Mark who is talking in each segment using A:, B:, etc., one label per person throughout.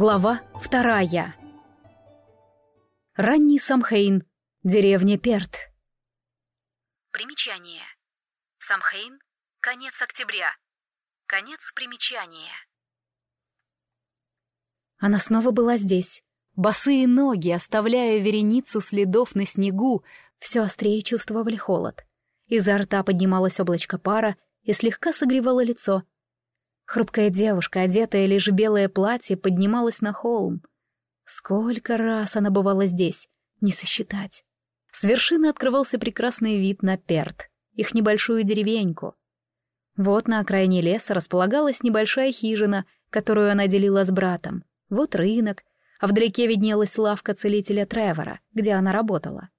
A: Глава вторая. Ранний Самхейн. Деревня Перт. Примечание. Самхейн. Конец октября. Конец примечания. Она снова была здесь. Босые ноги, оставляя вереницу следов на снегу, все острее чувствовали холод. Изо рта поднималось облачко пара и слегка согревало лицо — Хрупкая девушка, одетая лишь белое платье, поднималась на холм. Сколько раз она бывала здесь, не сосчитать. С вершины открывался прекрасный вид на Перт, их небольшую деревеньку. Вот на окраине леса располагалась небольшая хижина, которую она делила с братом. Вот рынок, а вдалеке виднелась лавка целителя Тревора, где она работала.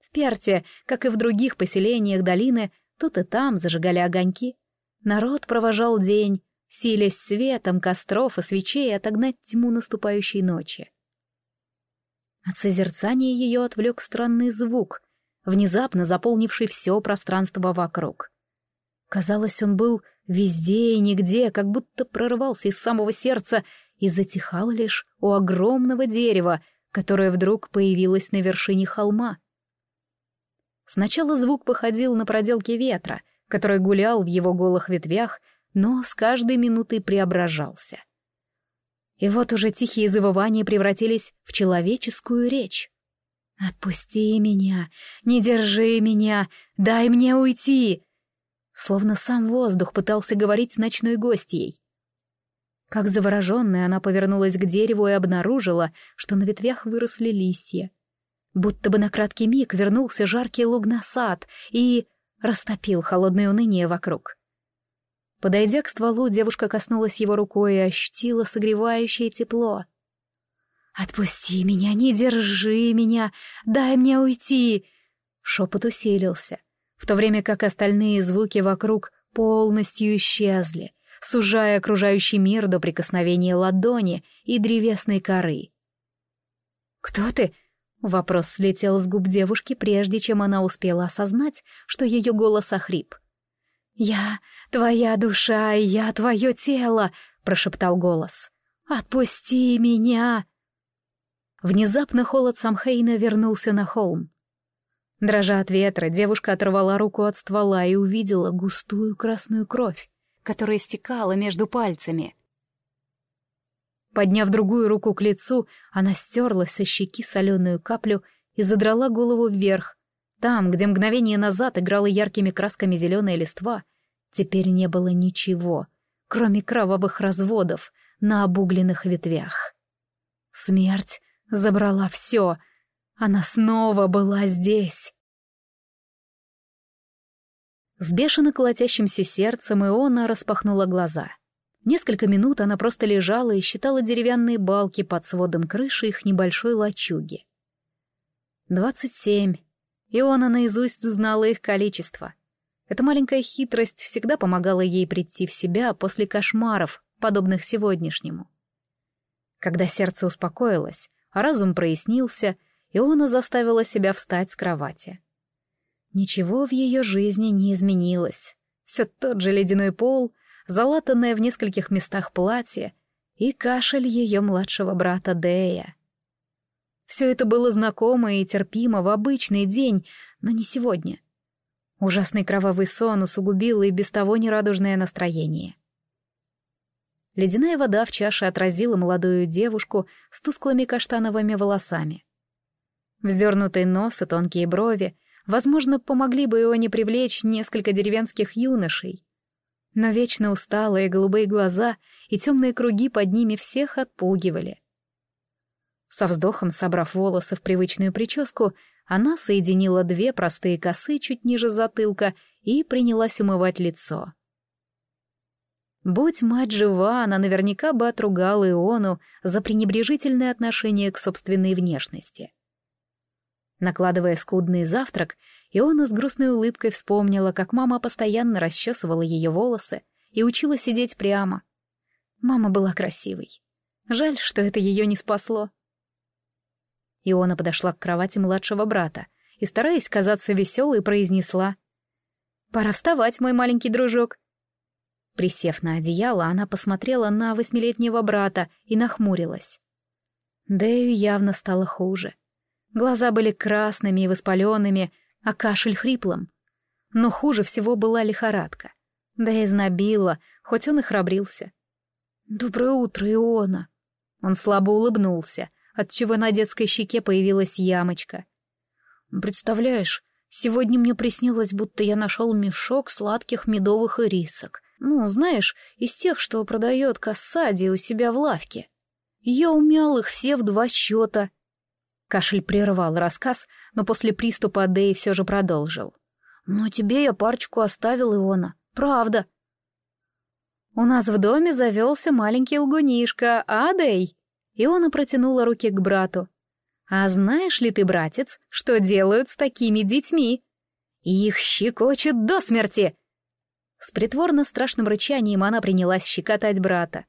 A: В Перте, как и в других поселениях долины, тут и там зажигали огоньки, Народ провожал день, силясь светом костров и свечей отогнать тьму наступающей ночи. От созерцания ее отвлек странный звук, внезапно заполнивший все пространство вокруг. Казалось, он был везде и нигде, как будто прорывался из самого сердца и затихал лишь у огромного дерева, которое вдруг появилось на вершине холма. Сначала звук походил на проделки ветра, который гулял в его голых ветвях, но с каждой минутой преображался. И вот уже тихие завывания превратились в человеческую речь. «Отпусти меня, не держи меня, дай мне уйти!» Словно сам воздух пытался говорить с ночной гостьей. Как завороженная, она повернулась к дереву и обнаружила, что на ветвях выросли листья. Будто бы на краткий миг вернулся жаркий луг на сад и растопил холодное уныние вокруг. Подойдя к стволу, девушка коснулась его рукой и ощутила согревающее тепло. «Отпусти меня, не держи меня, дай мне уйти!» Шепот усилился, в то время как остальные звуки вокруг полностью исчезли, сужая окружающий мир до прикосновения ладони и древесной коры. «Кто ты?» Вопрос слетел с губ девушки, прежде чем она успела осознать, что ее голос охрип. «Я твоя душа, и я твое тело!» — прошептал голос. «Отпусти меня!» Внезапно холод Самхейна вернулся на холм. Дрожа от ветра, девушка оторвала руку от ствола и увидела густую красную кровь, которая стекала между пальцами — Подняв другую руку к лицу, она стерла со щеки соленую каплю и задрала голову вверх. Там, где мгновение назад играла яркими красками зеленая листва, теперь не было ничего, кроме кровавых разводов на обугленных ветвях. Смерть забрала все. Она снова была здесь. С бешено колотящимся сердцем Иона распахнула глаза — Несколько минут она просто лежала и считала деревянные балки под сводом крыши их небольшой лачуги. Двадцать семь. И она наизусть знала их количество. Эта маленькая хитрость всегда помогала ей прийти в себя после кошмаров, подобных сегодняшнему. Когда сердце успокоилось, а разум прояснился, Иона заставила себя встать с кровати. Ничего в ее жизни не изменилось. Все тот же ледяной пол, залатанное в нескольких местах платье и кашель ее младшего брата Дея. Все это было знакомо и терпимо в обычный день, но не сегодня. Ужасный кровавый сон усугубил и без того нерадужное настроение. Ледяная вода в чаше отразила молодую девушку с тусклыми каштановыми волосами. Вздернутый нос и тонкие брови, возможно, помогли бы его не привлечь несколько деревенских юношей но вечно усталые голубые глаза и темные круги под ними всех отпугивали. Со вздохом, собрав волосы в привычную прическу, она соединила две простые косы чуть ниже затылка и принялась умывать лицо. Будь мать жива, она наверняка бы отругала Иону за пренебрежительное отношение к собственной внешности. Накладывая скудный завтрак, Иона с грустной улыбкой вспомнила, как мама постоянно расчесывала ее волосы и учила сидеть прямо. Мама была красивой. Жаль, что это ее не спасло. Иона подошла к кровати младшего брата и, стараясь казаться веселой, произнесла. «Пора вставать, мой маленький дружок». Присев на одеяло, она посмотрела на восьмилетнего брата и нахмурилась. Дэю явно стало хуже. Глаза были красными и воспаленными, а кашель хриплым. Но хуже всего была лихорадка. Да и знобила, хоть он и храбрился. «Доброе утро, Иона!» Он слабо улыбнулся, отчего на детской щеке появилась ямочка. «Представляешь, сегодня мне приснилось, будто я нашел мешок сладких медовых ирисок. Ну, знаешь, из тех, что продает Кассади у себя в лавке. Я умял их все в два счета». Кашель прервал рассказ, но после приступа Дэй все же продолжил. «Но тебе я парочку оставил, Иона. Правда». «У нас в доме завелся маленький лгунишка, а, Дэй?» Иона протянула руки к брату. «А знаешь ли ты, братец, что делают с такими детьми? Их щекочут до смерти!» С притворно страшным рычанием она принялась щекотать брата.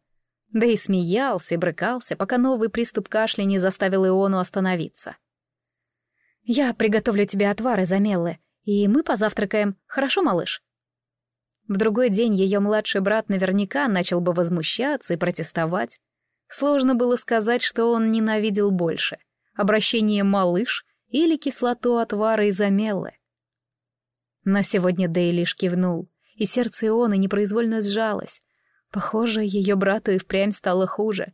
A: Да и смеялся и брыкался, пока новый приступ кашля не заставил Иону остановиться. «Я приготовлю тебе отвар из амеллы, и мы позавтракаем, хорошо, малыш?» В другой день ее младший брат наверняка начал бы возмущаться и протестовать. Сложно было сказать, что он ненавидел больше — обращение «малыш» или кислоту отвара из амеллы. Но сегодня Дэй лишь кивнул, и сердце Ионы непроизвольно сжалось. Похоже, ее брату и впрямь стало хуже.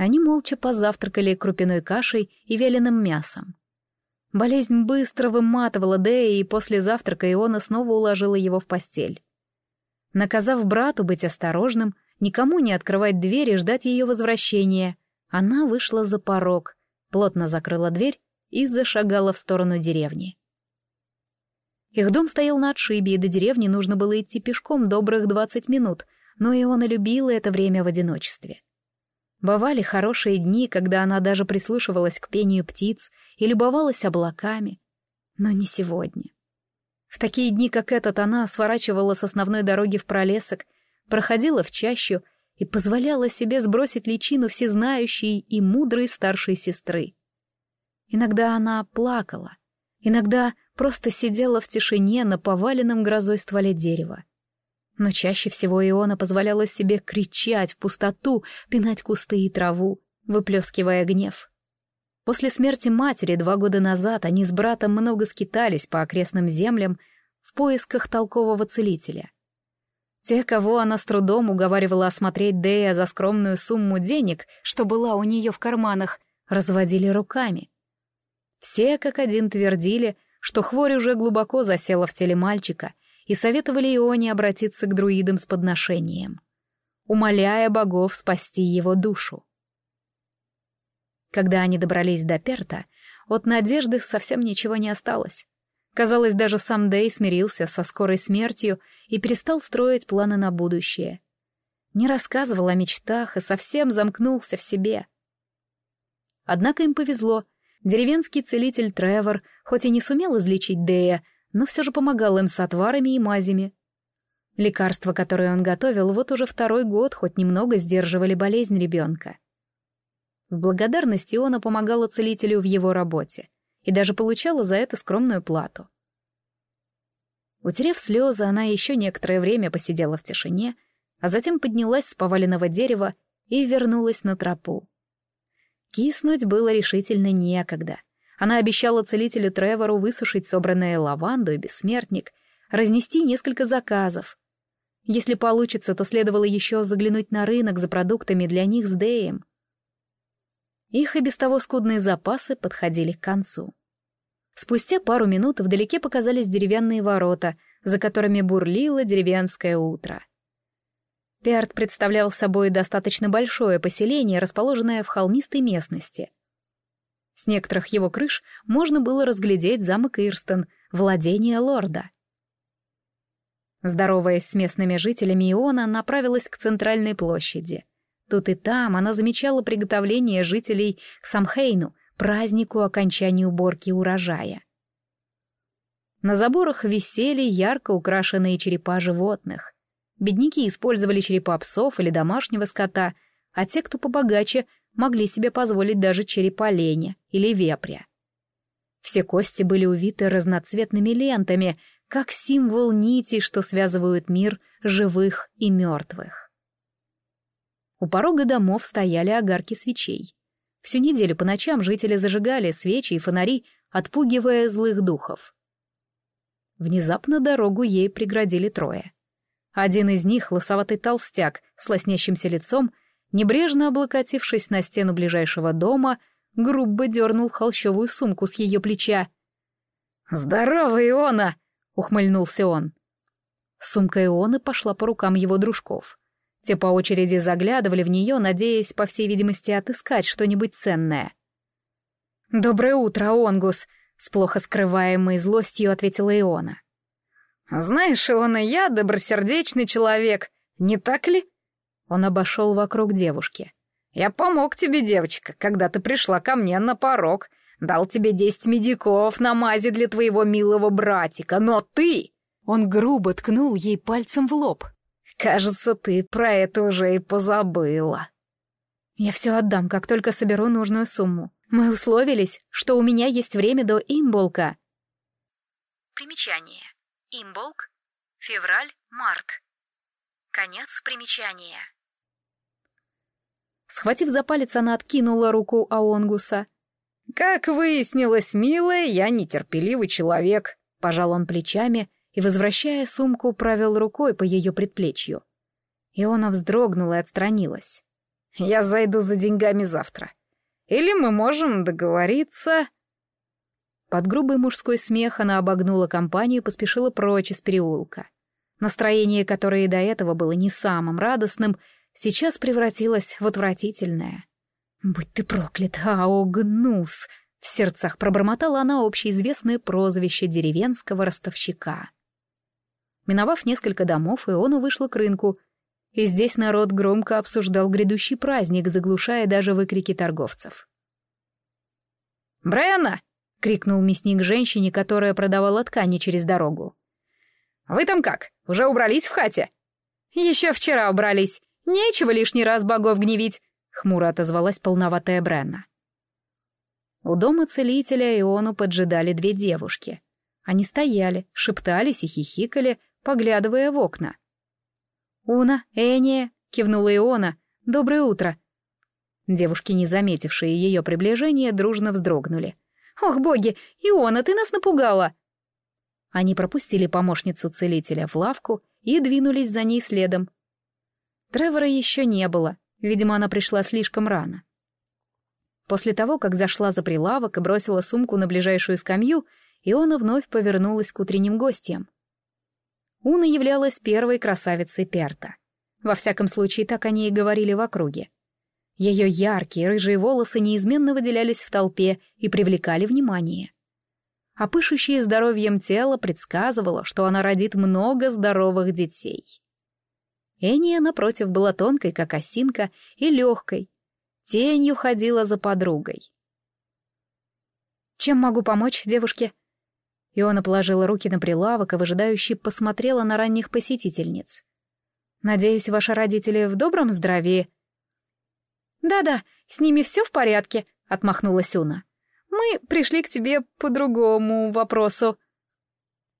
A: Они молча позавтракали крупяной кашей и вяленым мясом. Болезнь быстро выматывала Дэя, и после завтрака Иона снова уложила его в постель. Наказав брату быть осторожным, никому не открывать дверь и ждать ее возвращения. Она вышла за порог, плотно закрыла дверь и зашагала в сторону деревни. Их дом стоял на отшибе, и до деревни нужно было идти пешком добрых двадцать минут, но и он и любила это время в одиночестве. Бывали хорошие дни, когда она даже прислушивалась к пению птиц и любовалась облаками. Но не сегодня. В такие дни, как этот, она сворачивала с основной дороги в пролесок, проходила в чащу и позволяла себе сбросить личину всезнающей и мудрой старшей сестры. Иногда она плакала, иногда просто сидела в тишине на поваленном грозой стволе дерева. Но чаще всего Иона позволяла себе кричать в пустоту, пинать кусты и траву, выплескивая гнев. После смерти матери два года назад они с братом много скитались по окрестным землям в поисках толкового целителя — те, кого она с трудом уговаривала осмотреть Дея за скромную сумму денег, что была у нее в карманах, разводили руками. Все как один твердили, что хворь уже глубоко засела в теле мальчика, и советовали Ионе обратиться к друидам с подношением, умоляя богов спасти его душу. Когда они добрались до Перта, от надежды совсем ничего не осталось. Казалось, даже сам Дэй смирился со скорой смертью и перестал строить планы на будущее. Не рассказывал о мечтах и совсем замкнулся в себе. Однако им повезло. Деревенский целитель Тревор, хоть и не сумел излечить Дея, но все же помогал им с отварами и мазями. Лекарства, которые он готовил, вот уже второй год хоть немного сдерживали болезнь ребенка. В благодарность Иона помогала целителю в его работе и даже получала за это скромную плату. Утерев слезы, она еще некоторое время посидела в тишине, а затем поднялась с поваленного дерева и вернулась на тропу. Киснуть было решительно некогда. Она обещала целителю Тревору высушить собранные лаванду и бессмертник, разнести несколько заказов. Если получится, то следовало еще заглянуть на рынок за продуктами для них с Дэем. Их и без того скудные запасы подходили к концу. Спустя пару минут вдалеке показались деревянные ворота, за которыми бурлило деревенское утро. Перт представлял собой достаточно большое поселение, расположенное в холмистой местности. С некоторых его крыш можно было разглядеть замок Ирстон, владение лорда. Здороваясь с местными жителями, Иона направилась к центральной площади. Тут и там она замечала приготовление жителей к Самхейну, празднику окончания уборки урожая. На заборах висели ярко украшенные черепа животных. Бедняки использовали черепа псов или домашнего скота, а те, кто побогаче, могли себе позволить даже черепа оленя или вепря. Все кости были увиты разноцветными лентами, как символ нити, что связывают мир живых и мертвых. У порога домов стояли огарки свечей. Всю неделю по ночам жители зажигали свечи и фонари, отпугивая злых духов. Внезапно дорогу ей преградили трое. Один из них, лосоватый толстяк с лоснящимся лицом, небрежно облокотившись на стену ближайшего дома, грубо дернул холщовую сумку с ее плеча. «Здорово, Иона!» — ухмыльнулся он. Сумка Ионы пошла по рукам его дружков. Те по очереди заглядывали в нее, надеясь, по всей видимости, отыскать что-нибудь ценное. «Доброе утро, Онгус!» — с плохо скрываемой злостью ответила Иона. «Знаешь, Иона, я добросердечный человек, не так ли?» Он обошел вокруг девушки. «Я помог тебе, девочка, когда ты пришла ко мне на порог, дал тебе десять медиков на мази для твоего милого братика, но ты...» Он грубо ткнул ей пальцем в лоб. Кажется, ты про это уже и позабыла. Я все отдам, как только соберу нужную сумму. Мы условились, что у меня есть время до имболка.
B: Примечание. Имболк. Февраль-март. Конец примечания.
A: Схватив за палец, она откинула руку Аонгуса.
C: «Как выяснилось, милая, я нетерпеливый человек», — пожал он плечами и, возвращая сумку, провел рукой по ее предплечью. Иона вздрогнула и отстранилась. «Я зайду за деньгами завтра. Или мы можем договориться...» Под грубый мужской смех она обогнула компанию и поспешила прочь из переулка. Настроение, которое и до этого было не самым радостным, сейчас превратилось в отвратительное. «Будь ты проклят, Аогнус!» — в сердцах пробормотала она общеизвестное прозвище деревенского ростовщика. Миновав несколько домов, Иона вышла к рынку, и здесь народ громко обсуждал грядущий праздник, заглушая даже выкрики торговцев. «Бренна!» — крикнул мясник женщине, которая продавала ткани через дорогу. «Вы там как, уже убрались в хате?»
A: «Еще вчера убрались. Нечего лишний раз богов гневить», — хмуро отозвалась полноватая Бренна. У дома целителя Иону поджидали две девушки. Они стояли, шептались и хихикали, поглядывая в окна. «Уна, Эния!» — кивнула Иона. «Доброе утро!» Девушки, не заметившие ее приближения, дружно вздрогнули. «Ох, боги! Иона, ты нас напугала!» Они пропустили помощницу целителя в лавку и двинулись за ней следом. Тревора еще не было, видимо, она пришла слишком рано. После того, как зашла за прилавок и бросила сумку на ближайшую скамью, Иона вновь повернулась к утренним гостям. Уна являлась первой красавицей Перта. Во всяком случае, так они и говорили в округе. Ее яркие рыжие волосы неизменно выделялись в толпе и привлекали внимание. А пышущее здоровьем тело предсказывало, что она родит много здоровых детей. Эния, напротив, была тонкой, как осинка, и легкой. Тенью ходила за подругой. «Чем могу помочь девушке?» Иона положила руки на прилавок и выжидающе посмотрела на ранних посетительниц. «Надеюсь, ваши родители в добром здравии?» «Да-да, с ними все в порядке», — отмахнулась Уна. «Мы пришли к тебе по другому вопросу».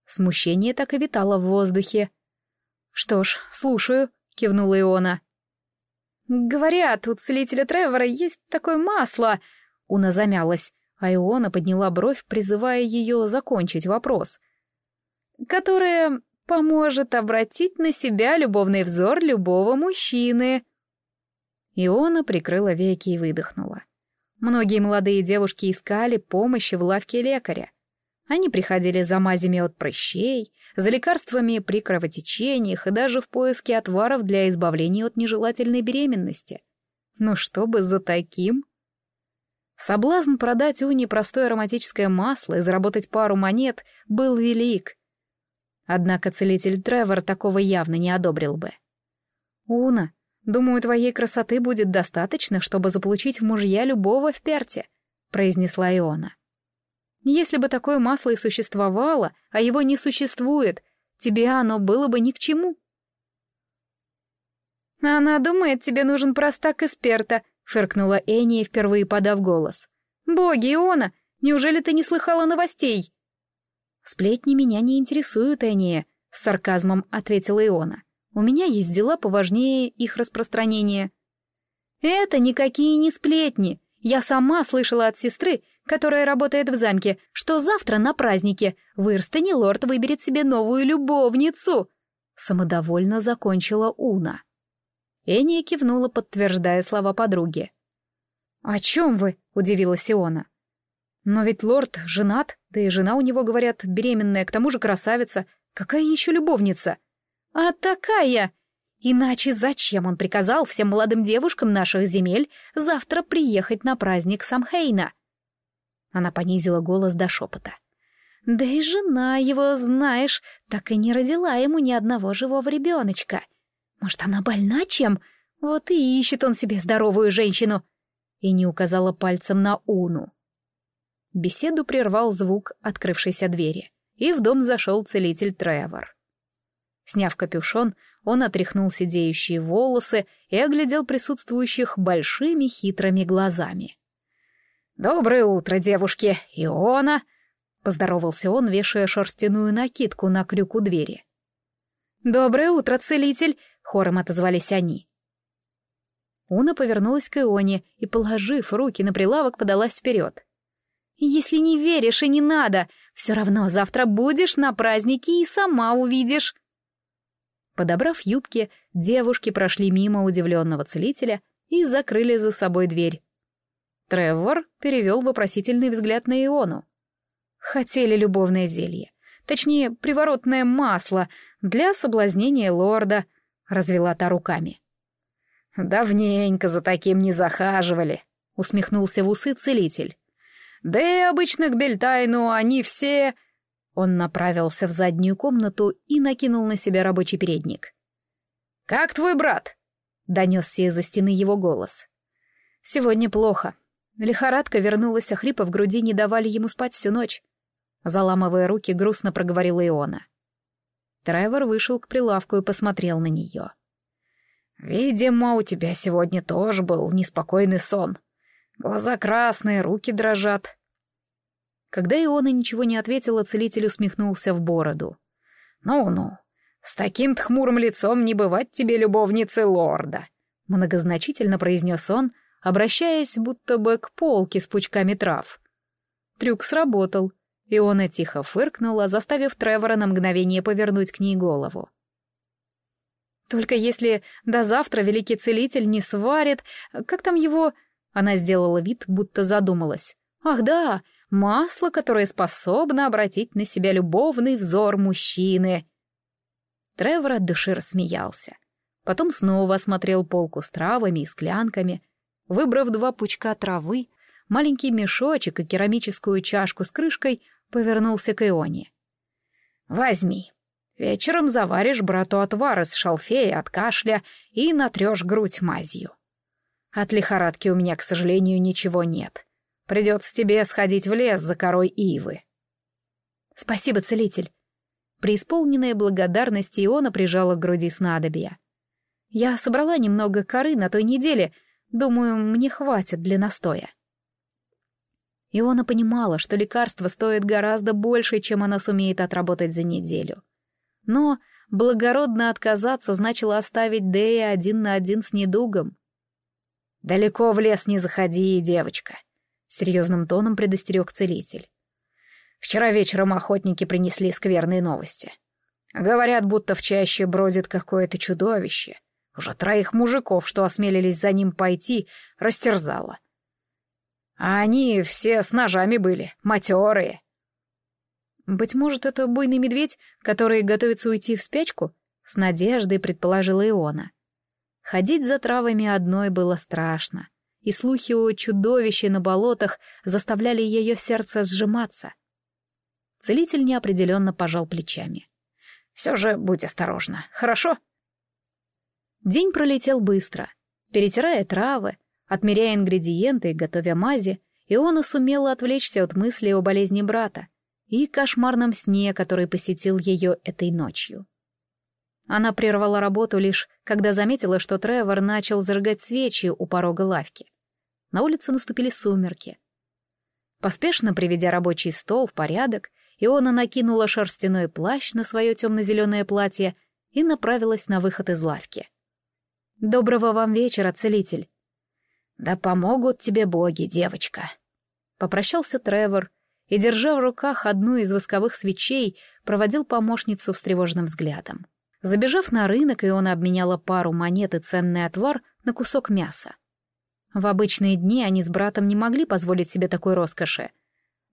A: Смущение так и витало в воздухе. «Что ж, слушаю», — кивнула Иона. «Говорят, у целителя Тревора есть такое масло...» Уна замялась а Иона подняла бровь, призывая ее закончить вопрос. «Которое поможет обратить на себя любовный взор любого мужчины». Иона прикрыла веки и выдохнула. Многие молодые девушки искали помощи в лавке лекаря. Они приходили за мазями от прыщей, за лекарствами при кровотечениях и даже в поиске отваров для избавления от нежелательной беременности. Но чтобы за таким Соблазн продать Уни простое ароматическое масло и заработать пару монет был велик. Однако целитель Тревор такого явно не одобрил бы. «Уна, думаю, твоей красоты будет достаточно, чтобы заполучить в мужья любого в перте», — произнесла Иона. «Если бы такое масло и существовало, а его не существует, тебе оно было бы ни к чему». «Она думает, тебе нужен простак из перта», фыркнула Энни, впервые подав голос. «Боги, Иона, неужели ты не слыхала новостей?» «Сплетни меня не интересуют, Энни», — с сарказмом ответила Иона.
C: У меня есть дела поважнее их распространения. Это никакие не сплетни. Я сама слышала от сестры, которая работает в замке, что завтра на празднике в Ирстоне лорд выберет себе новую любовницу. Самодовольно закончила Уна. Эния кивнула, подтверждая слова подруги. «О чем вы?» — удивилась Иона. «Но ведь лорд женат, да и жена у него, говорят, беременная, к тому же красавица. Какая еще любовница?» «А такая!» Иначе зачем он приказал всем молодым девушкам наших земель завтра приехать на праздник Самхейна? Она понизила голос до шепота. Да и жена его, знаешь, так и не родила ему ни одного живого ребеночка. Может, она больна чем? Вот и ищет он себе здоровую женщину. И не указала пальцем на Уну. Беседу прервал звук открывшейся двери, и в дом зашел целитель Тревор. Сняв капюшон, он отряхнул сидеющие волосы и оглядел присутствующих большими хитрыми глазами. «Доброе утро, девушки! Иона!» — поздоровался он, вешая шерстяную накидку на крюк двери. «Доброе утро, целитель!» — хором отозвались они. Уна повернулась к Ионе и, положив руки на прилавок, подалась вперед. «Если не веришь и не надо, все равно завтра будешь на празднике и сама увидишь». Подобрав юбки, девушки прошли мимо удивленного целителя и закрыли за собой дверь. Тревор перевел вопросительный взгляд на Иону. Хотели любовное зелье. Точнее, приворотное масло для соблазнения лорда, развела та руками. Давненько за таким не захаживали, усмехнулся в усы целитель. Да и обычно к Бельтайну они все... Он направился в заднюю комнату и накинул на себя рабочий передник. «Как твой брат?» — донесся из-за стены его голос. «Сегодня плохо. Лихорадка вернулась, а хрипа в груди не давали ему спать всю ночь. Заламывая руки, грустно проговорила Иона. Тревор вышел к прилавку и посмотрел на нее. «Видимо, у тебя сегодня тоже был неспокойный сон. Глаза красные, руки дрожат». Когда Иона ничего не ответила, целитель усмехнулся в бороду. «Ну-ну, с таким хмурым лицом не бывать тебе любовницы лорда», многозначительно произнес он, обращаясь будто бы к полке с пучками трав. Трюк сработал, и он тихо фыркнула, заставив Тревора на мгновение повернуть к ней голову. «Только если до завтра великий целитель не сварит, как там его...» Она сделала вид, будто задумалась. «Ах да, масло, которое способно обратить на себя любовный взор мужчины». Тревор от души рассмеялся. Потом снова осмотрел полку с травами и склянками, Выбрав два пучка травы, маленький мешочек и керамическую чашку с крышкой, повернулся к Ионе. «Возьми. Вечером заваришь брату отвар из шалфея от кашля и натрешь грудь мазью. От лихорадки у меня, к сожалению, ничего нет. Придется тебе сходить в лес за корой ивы». «Спасибо, целитель». Преисполненная благодарности Иона прижала к груди снадобья. «Я собрала немного коры на той неделе», Думаю, мне хватит для настоя. Иона понимала, что лекарство стоит гораздо больше, чем она сумеет отработать за неделю. Но благородно отказаться значило оставить Дэя один на один с недугом. «Далеко в лес не заходи, девочка», — серьезным тоном предостерег целитель. «Вчера вечером охотники принесли скверные новости. Говорят, будто в чаще бродит какое-то чудовище, уже троих мужиков, что осмелились за ним пойти, растерзала. А они все с ножами были, матерые. Быть может, это буйный медведь, который готовится уйти в спячку? С надеждой предположила Иона. Ходить за травами одной было страшно, и слухи о чудовище на болотах заставляли ее сердце сжиматься. Целитель неопределенно пожал плечами. «Все же будь осторожна, хорошо?» День пролетел быстро. Перетирая травы, отмеряя ингредиенты и готовя мази, Иона сумела отвлечься от мысли о болезни брата и кошмарном сне, который посетил ее этой ночью. Она прервала работу лишь, когда заметила, что Тревор начал зажигать свечи у порога лавки. На улице наступили сумерки. Поспешно приведя рабочий стол в порядок, Иона накинула шерстяной плащ на свое темно-зеленое платье
A: и направилась на выход из лавки. «Доброго вам вечера, целитель!» «Да помогут тебе боги, девочка!» Попрощался Тревор и, держа в руках одну из восковых свечей, проводил помощницу встревоженным взглядом. Забежав на рынок, Иона обменяла пару монет и ценный отвар на кусок мяса. В обычные дни они с братом не могли позволить себе такой роскоши.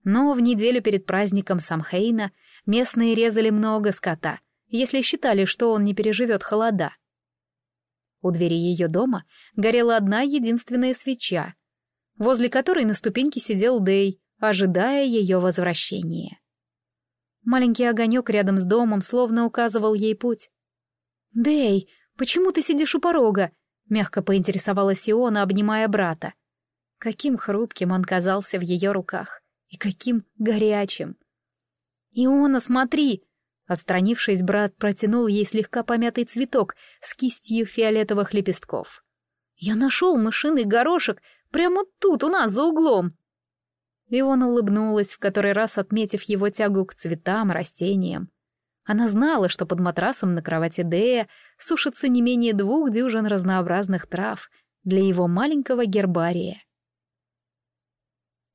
A: Но в неделю перед праздником Самхейна местные резали много скота, если считали, что он не переживет холода. У двери ее дома горела одна единственная свеча, возле которой на ступеньке сидел Дей, ожидая ее возвращения. Маленький огонек рядом с домом словно указывал ей путь. «Дэй, почему ты сидишь у порога?» — мягко поинтересовалась Иона, обнимая брата. Каким хрупким он казался в ее руках, и каким горячим. «Иона, смотри!» Отстранившись, брат протянул ей слегка помятый цветок с кистью фиолетовых лепестков. «Я нашел мышиный горошек прямо тут, у нас, за углом!» Иона улыбнулась, в который раз отметив его тягу к цветам, растениям. Она знала, что под матрасом на кровати Дея сушится не менее двух дюжин разнообразных трав для его маленького гербария.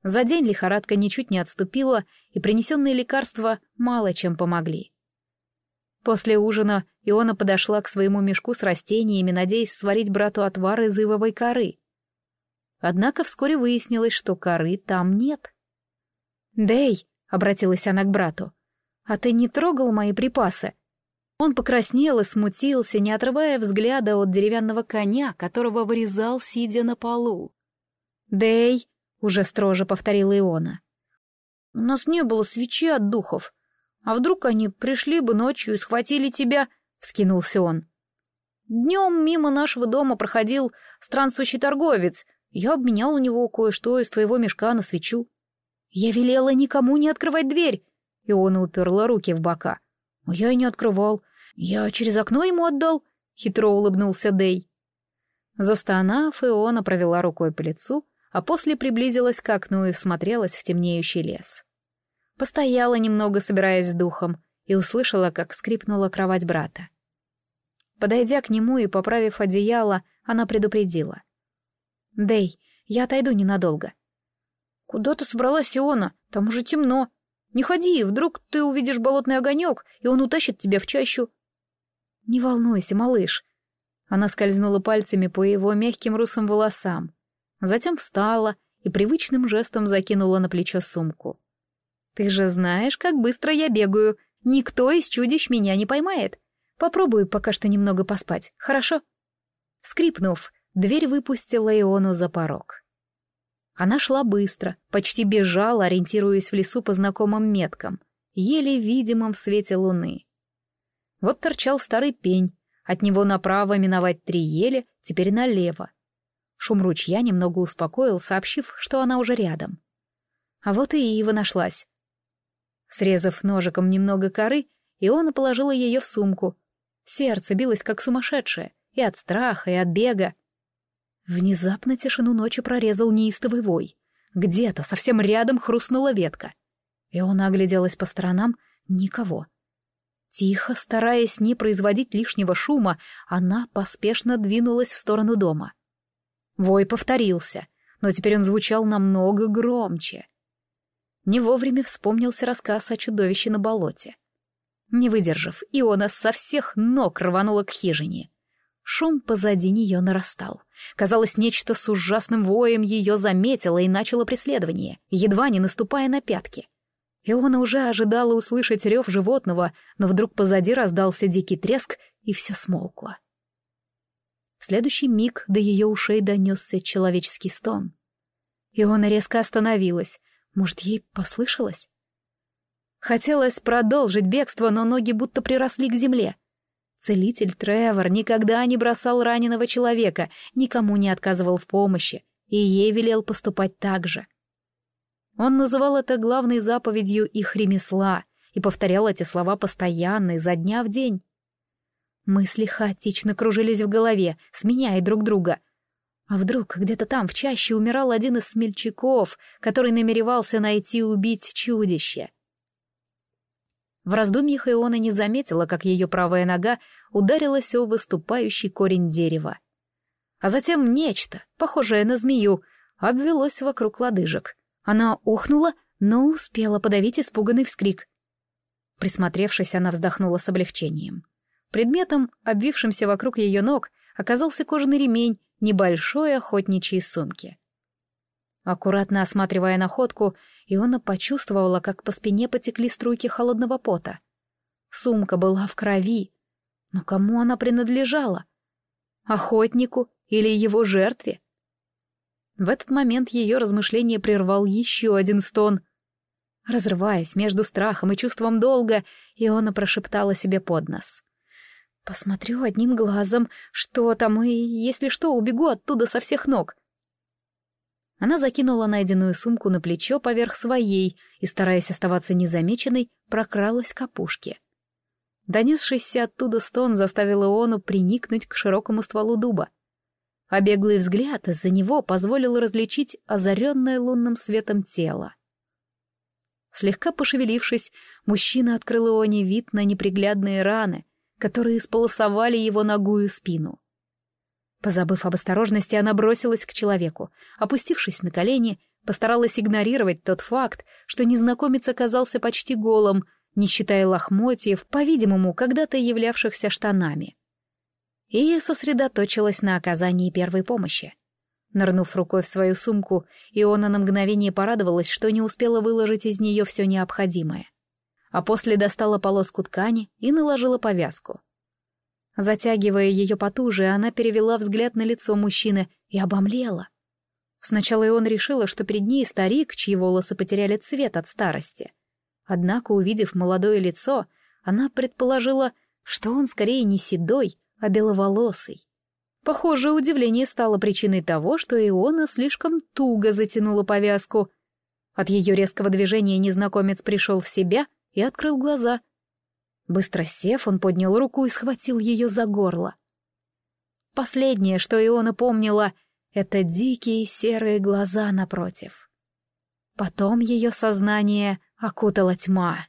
A: За день лихорадка ничуть не отступила, и принесенные лекарства мало чем помогли. После ужина Иона подошла к своему мешку с растениями, надеясь сварить брату отвар из ивовой коры. Однако вскоре выяснилось, что коры там нет. «Дэй», — обратилась она к брату, — «а ты не трогал мои припасы?» Он покраснел и смутился, не отрывая взгляда от деревянного коня, которого вырезал, сидя на полу. «Дэй», — уже строже повторила Иона, — «у нас не было свечи от духов. А вдруг они пришли бы ночью и схватили тебя?» — вскинулся он. «Днем мимо нашего дома проходил странствующий торговец. Я обменял у него кое-что из твоего мешка на свечу. Я велела никому не открывать дверь!» И он уперла руки в бока. «А я и не открывал. Я через окно ему отдал», — хитро улыбнулся Дей. Застонав, Иона провела рукой по лицу, а после приблизилась к окну и всмотрелась в темнеющий лес. Постояла немного, собираясь с духом, и услышала, как скрипнула кровать брата. Подойдя к нему и поправив одеяло, она предупредила. «Дэй, я отойду ненадолго». «Куда ты собралась, Иона? Там уже темно. Не ходи, вдруг ты увидишь болотный огонек, и он утащит тебя в чащу». «Не волнуйся, малыш». Она скользнула пальцами по его мягким русым волосам, затем встала и привычным жестом закинула на плечо сумку. Ты же знаешь, как быстро я бегаю. Никто из чудищ меня не поймает. Попробую пока что немного поспать, хорошо?» Скрипнув, дверь выпустила Иону за порог. Она шла быстро, почти бежала, ориентируясь в лесу по знакомым меткам, еле видимым в свете луны. Вот торчал старый пень, от него направо миновать три ели, теперь налево. Шум ручья немного успокоил, сообщив, что она уже рядом. А вот и Ива нашлась. Срезав ножиком немного коры, Иона положила ее в сумку. Сердце билось как сумасшедшее, и от страха, и от бега. Внезапно тишину ночи прорезал неистовый вой. Где-то совсем рядом хрустнула ветка. Иона огляделась по сторонам — никого. Тихо, стараясь не производить лишнего шума, она поспешно двинулась в сторону дома. Вой повторился, но теперь он звучал намного громче. Не вовремя вспомнился рассказ о чудовище на болоте. Не выдержав, Иона со всех ног рванула к хижине. Шум позади нее нарастал. Казалось, нечто с ужасным воем ее заметило и начало преследование, едва не наступая на пятки. Иона уже ожидала услышать рев животного, но вдруг позади раздался дикий треск, и все смолкло. В следующий миг до ее ушей донесся человеческий стон. Иона резко остановилась, может, ей послышалось? Хотелось продолжить бегство, но ноги будто приросли к земле. Целитель Тревор никогда не бросал раненого человека, никому не отказывал в помощи, и ей велел поступать так же. Он называл это главной заповедью их ремесла и повторял эти слова постоянно, изо дня в день. Мысли хаотично кружились в голове, сменяя друг друга — а вдруг где-то там, в чаще, умирал один из смельчаков, который намеревался найти и убить чудище? В раздумьях Иона не заметила, как ее правая нога ударилась о выступающий корень дерева. А затем нечто, похожее на змею, обвелось вокруг лодыжек. Она ухнула, но успела подавить испуганный вскрик. Присмотревшись, она вздохнула с облегчением. Предметом, обвившимся вокруг ее ног, оказался кожаный ремень небольшой охотничьей сумки. Аккуратно осматривая находку, Иона почувствовала, как по спине потекли струйки холодного пота. Сумка была в крови. Но кому она принадлежала? Охотнику или его жертве? В этот момент ее размышление прервал еще один стон. Разрываясь между страхом и чувством долга, Иона прошептала себе под нос. «Посмотрю одним глазом, что там, и, если что, убегу оттуда со всех ног». Она закинула найденную сумку на плечо поверх своей и, стараясь оставаться незамеченной, прокралась к опушке. Донесшийся оттуда стон заставил Иону приникнуть к широкому стволу дуба а беглый взгляд из-за него позволил различить озаренное лунным светом тело. Слегка пошевелившись, мужчина открыл Ионе вид на неприглядные раны, которые сполосовали его ногую спину. Позабыв об осторожности, она бросилась к человеку, опустившись на колени, постаралась игнорировать тот факт, что незнакомец оказался почти голым, не считая лохмотьев, по-видимому, когда-то являвшихся штанами и сосредоточилась на оказании первой помощи. Нырнув рукой в свою сумку, Иона на мгновение порадовалась, что не успела выложить из нее все необходимое. А после достала полоску ткани и наложила повязку. Затягивая ее потуже, она перевела взгляд на лицо мужчины и обомлела. Сначала Ион решила, что перед ней старик, чьи волосы потеряли цвет от старости. Однако, увидев молодое лицо, она предположила, что он скорее не седой, а беловолосый. Похоже, удивление стало причиной того, что Иона слишком туго затянула повязку. От ее резкого движения незнакомец пришел в себя и открыл глаза. Быстро сев, он поднял руку и схватил ее за горло. Последнее, что Иона помнила, — это дикие серые глаза напротив. Потом ее сознание окутала тьма.